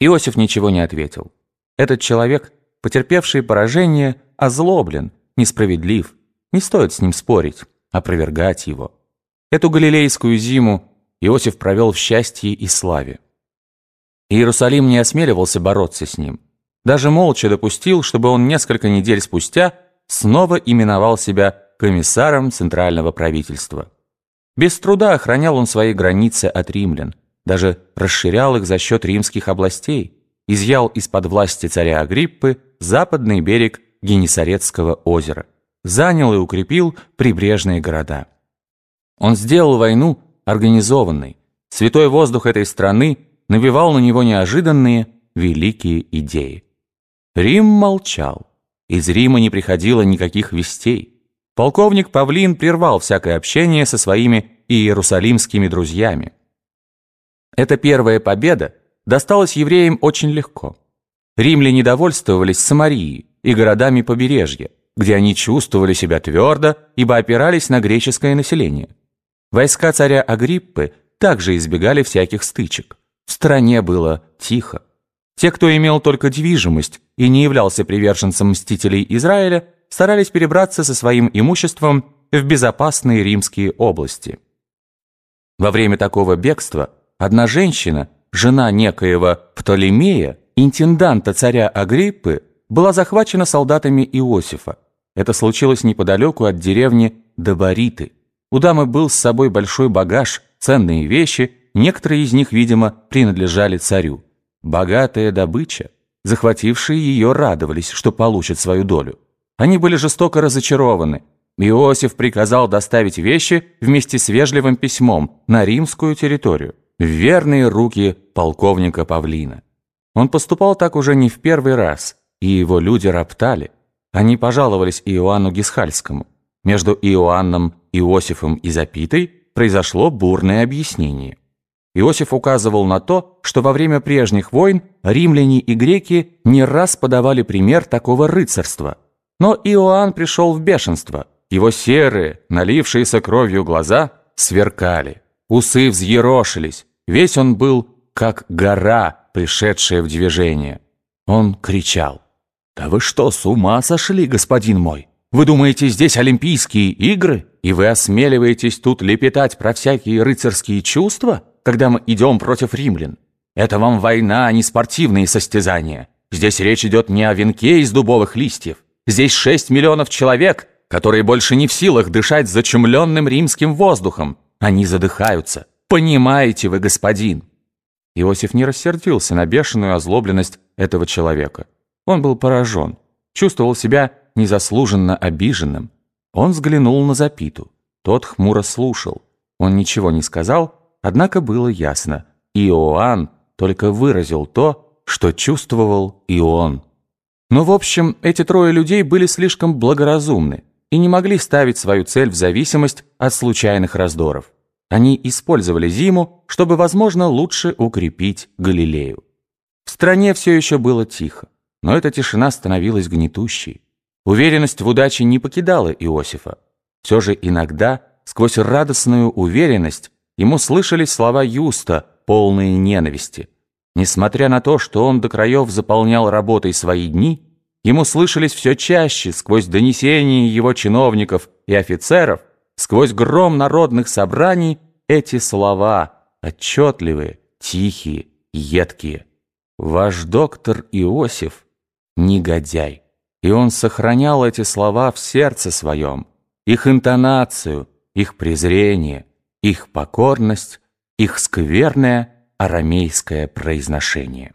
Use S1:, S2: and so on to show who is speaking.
S1: Иосиф ничего не ответил. Этот человек, потерпевший поражение, озлоблен, несправедлив. Не стоит с ним спорить, опровергать его. Эту галилейскую зиму Иосиф провел в счастье и славе. Иерусалим не осмеливался бороться с ним. Даже молча допустил, чтобы он несколько недель спустя снова именовал себя комиссаром центрального правительства. Без труда охранял он свои границы от римлян, даже расширял их за счет римских областей, изъял из-под власти царя Агриппы западный берег Генесарецкого озера, занял и укрепил прибрежные города. Он сделал войну организованной. Святой воздух этой страны навевал на него неожиданные, великие идеи. Рим молчал. Из Рима не приходило никаких вестей. Полковник Павлин прервал всякое общение со своими иерусалимскими друзьями. Эта первая победа досталась евреям очень легко. Римляне довольствовались Самарией и городами побережья, где они чувствовали себя твердо, ибо опирались на греческое население. Войска царя Агриппы также избегали всяких стычек. В стране было тихо. Те, кто имел только движимость и не являлся приверженцем мстителей Израиля, старались перебраться со своим имуществом в безопасные римские области. Во время такого бегства одна женщина, жена некоего Птолемея, интенданта царя Агриппы, была захвачена солдатами Иосифа. Это случилось неподалеку от деревни Добариты. У дамы был с собой большой багаж, ценные вещи, некоторые из них, видимо, принадлежали царю. Богатая добыча. Захватившие ее радовались, что получат свою долю. Они были жестоко разочарованы. Иосиф приказал доставить вещи вместе с вежливым письмом на римскую территорию, в верные руки полковника Павлина. Он поступал так уже не в первый раз, и его люди роптали. Они пожаловались Иоанну Гисхальскому. Между Иоанном, Иосифом и Запитой произошло бурное объяснение. Иосиф указывал на то, что во время прежних войн римляне и греки не раз подавали пример такого рыцарства. Но Иоанн пришел в бешенство. Его серые, налившиеся кровью глаза сверкали. Усы взъерошились. Весь он был как гора, пришедшая в движение. Он кричал. «Да вы что, с ума сошли, господин мой? Вы думаете, здесь Олимпийские игры, и вы осмеливаетесь тут лепетать про всякие рыцарские чувства, когда мы идем против римлян? Это вам война, а не спортивные состязания. Здесь речь идет не о венке из дубовых листьев. Здесь шесть миллионов человек, которые больше не в силах дышать зачумленным римским воздухом. Они задыхаются. Понимаете вы, господин?» Иосиф не рассердился на бешеную озлобленность этого человека. Он был поражен, чувствовал себя незаслуженно обиженным. Он взглянул на Запиту. Тот хмуро слушал. Он ничего не сказал, однако было ясно. Иоанн только выразил то, что чувствовал и он. Но, в общем, эти трое людей были слишком благоразумны и не могли ставить свою цель в зависимость от случайных раздоров. Они использовали зиму, чтобы, возможно, лучше укрепить Галилею. В стране все еще было тихо, но эта тишина становилась гнетущей. Уверенность в удаче не покидала Иосифа. Все же иногда, сквозь радостную уверенность, ему слышались слова Юста, полные ненависти. Несмотря на то, что он до краев заполнял работой свои дни, ему слышались все чаще сквозь донесения его чиновников и офицеров, сквозь гром народных собраний эти слова, отчетливые, тихие, едкие. «Ваш доктор Иосиф — негодяй» и он сохранял эти слова в сердце своем, их интонацию, их презрение, их покорность, их скверное арамейское произношение.